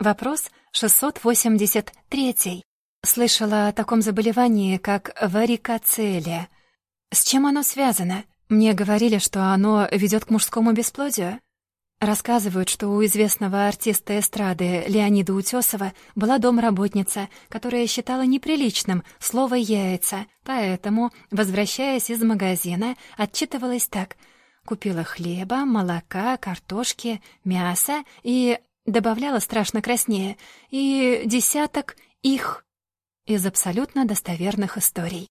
Вопрос 683. Слышала о таком заболевании, как варикоцелия. С чем оно связано? Мне говорили, что оно ведет к мужскому бесплодию. Рассказывают, что у известного артиста эстрады Леонида Утесова была домработница, которая считала неприличным слово «яйца», поэтому, возвращаясь из магазина, отчитывалась так «Купила хлеба, молока, картошки, мяса и...» добавляла страшно краснее «и десяток их» из абсолютно достоверных историй.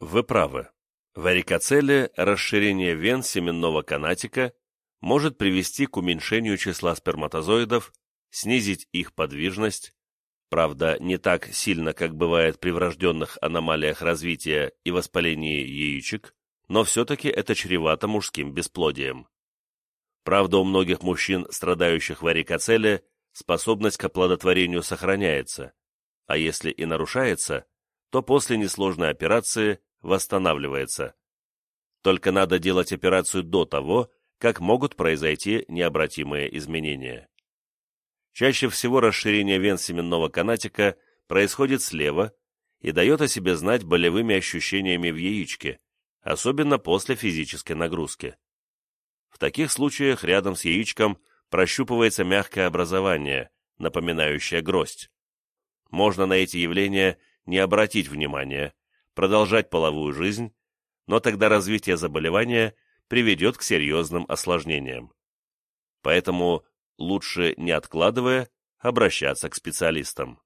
Вы правы. Варикоцеле – расширение вен семенного канатика – может привести к уменьшению числа сперматозоидов, снизить их подвижность, правда, не так сильно, как бывает при врожденных аномалиях развития и воспалении яичек, но все-таки это чревато мужским бесплодием. Правда, у многих мужчин, страдающих варикоцеле, способность к оплодотворению сохраняется, а если и нарушается, то после несложной операции восстанавливается. Только надо делать операцию до того, как могут произойти необратимые изменения. Чаще всего расширение вен семенного канатика происходит слева и дает о себе знать болевыми ощущениями в яичке, особенно после физической нагрузки. В таких случаях рядом с яичком прощупывается мягкое образование, напоминающее гроздь. Можно на эти явления не обратить внимания, продолжать половую жизнь, но тогда развитие заболевания – приведет к серьезным осложнениям. Поэтому лучше, не откладывая, обращаться к специалистам.